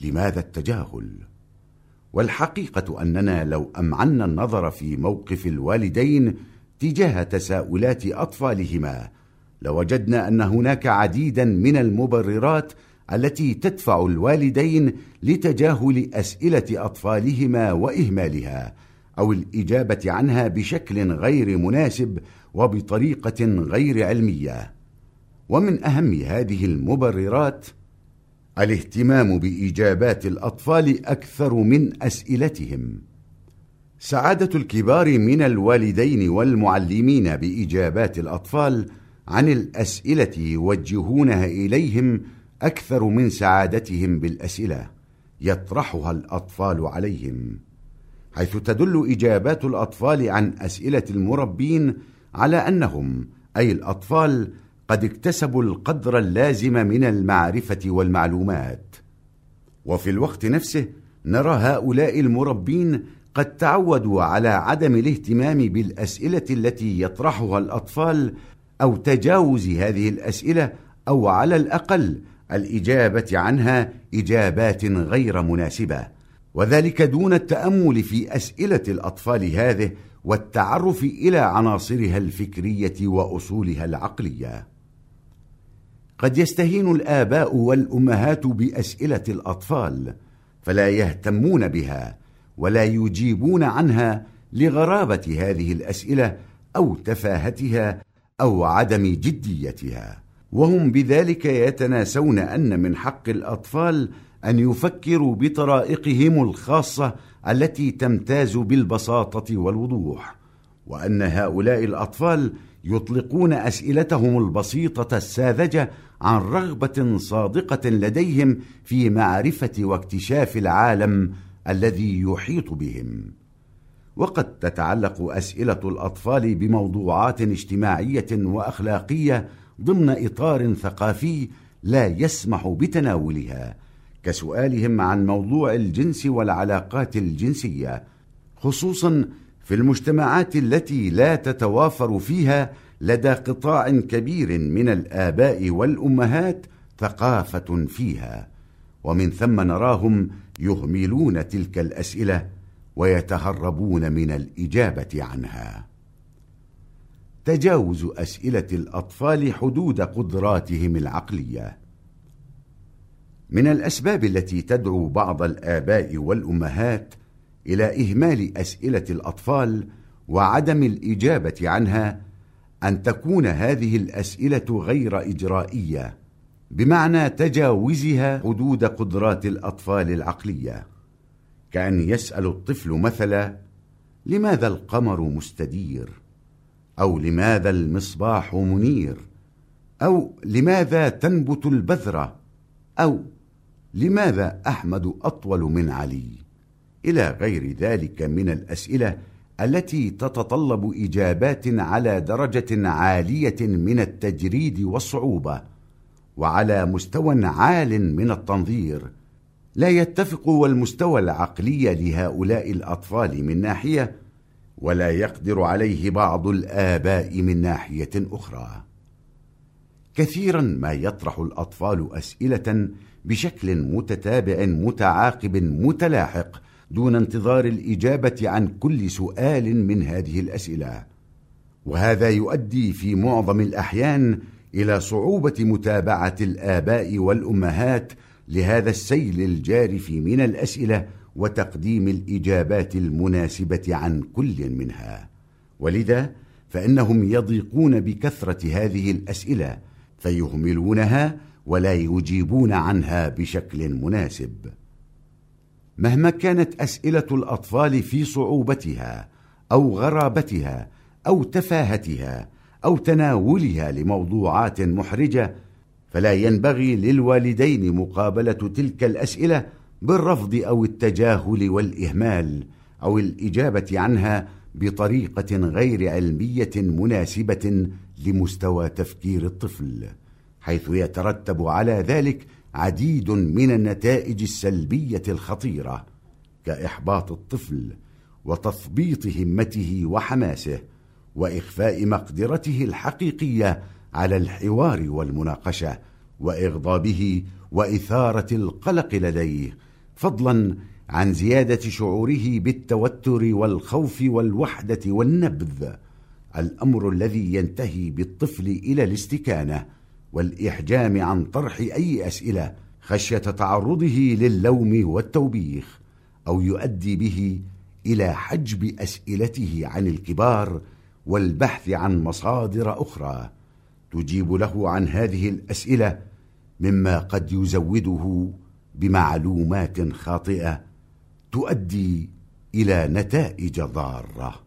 لماذا التجاهل؟ والحقيقة أننا لو أمعنا النظر في موقف الوالدين تجاه تساؤلات أطفالهما لوجدنا أن هناك عديدا من المبررات التي تدفع الوالدين لتجاهل أسئلة أطفالهما وإهمالها أو الإجابة عنها بشكل غير مناسب وبطريقة غير علمية ومن أهم هذه المبررات الاهتمام بإجابات الأطفال أكثر من أسئلتهم. سعادة الكبار من الوالدين والمعلمين بإجابات الأطفال عن الأسئلة يوجهونها إليهم أكثر من سعادتهم بالأسئلة يطرحها الأطفال عليهم حيث تدل إجابات الأطفال عن أسئلة المربين على أنهم أي الأطفال قد اكتسبوا القدر اللازم من المعرفة والمعلومات. وفي الوقت نفسه نرى هؤلاء المربين قد تعودوا على عدم الاهتمام بالأسئلة التي يطرحها الأطفال أو تجاوز هذه الأسئلة أو على الأقل الإجابة عنها إجابات غير مناسبة. وذلك دون التأمل في أسئلة الأطفال هذه والتعرف إلى عناصرها الفكرية وأصولها العقلية. قد يستهين الآباء والأمهات بأسئلة الأطفال فلا يهتمون بها ولا يجيبون عنها لغرابة هذه الأسئلة أو تفاهتها أو عدم جديتها. وهم بذلك يتناسون أن من حق الأطفال أن يفكروا بطرائقهم الخاصة التي تمتاز بالبساطة والوضوح وأن هؤلاء الأطفال يطلقون أسئلتهم البسيطة الساذجة عن رغبة صادقة لديهم في معرفة واكتشاف العالم الذي يحيط بهم. وقد تتعلق أسئلة الأطفال بموضوعات اجتماعية وأخلاقية ضمن إطار ثقافي لا يسمح بتناولها كسؤالهم عن موضوع الجنس والعلاقات الجنسية خصوصا في المجتمعات التي لا تتوافر فيها لدى قطاع كبير من الآباء والأمهات ثقافة فيها. ومن ثم نراهم يهملون تلك الأسئلة ويتهربون من الإجابة عنها. تجاوز أسئلة الأطفال حدود قدراتهم العقلية. من الأسباب التي تدعو بعض الآباء والأمهات إلى إهمال أسئلة الأطفال وعدم الإجابة عنها أن تكون هذه الأسئلة غير إجرائية بمعنى تجاوزها حدود قدرات الأطفال العقلية كأن يسأل الطفل مثلا لماذا القمر مستدير؟ أو لماذا المصباح منير؟ أو لماذا تنبت البذرة؟ أو لماذا أحمد أطول من علي؟ إلى غير ذلك من الأسئلة التي تتطلب إجابات على درجة عالية من التجريد والصعوبة وعلى مستوى عال من التنظير. لا يتفق والمستوى العقلي لهؤلاء الأطفال من ناحية ولا يقدر عليه بعض الآباء من ناحية أخرى. كثيرا ما يطرح الأطفال أسئلة بشكل متتابع متعاقب متلاحق دون انتظار الإجابة عن كل سؤال من هذه الأسئلة. وهذا يؤدي في معظم الأحيان إلى صعوبة متابعة الآباء والأمهات لهذا السيل الجارف من الأسئلة وتقديم الإجابات المناسبة عن كل منها. ولذا فإنهم يضيقون بكثرة هذه الأسئلة فيهملونها ولا يجيبون عنها بشكل مناسب. مهما كانت أسئلة الأطفال في صعوبتها أو غرابتها أو تفاهتها أو تناولها لموضوعات محرجة فلا ينبغي للوالدين مقابلة تلك الأسئلة بالرفض أو التجاهل والإهمال أو الإجابة عنها بطريقة غير علمية مناسبة لمستوى تفكير الطفل حيث يترتب على ذلك عديد من النتائج السلبية الخطيرة كإحباط الطفل وتثبيط همته وحماسه وإخفاء مقدرته الحقيقية على الحوار والمناقشة وإغضابه وإثارة القلق لديه فضلا عن زيادة شعوره بالتوتر والخوف والوحدة والنبذ الأمر الذي ينتهي بالطفل إلى الاستكانة والإحجام عن طرح أي أسئلة خشية تعرضه للوم والتوبيخ أو يؤدي به إلى حجب أسئلته عن الكبار والبحث عن مصادر أخرى تجيب له عن هذه الأسئلة مما قد يزوده بمعلومات خاطئة تؤدي إلى نتائج ضارة.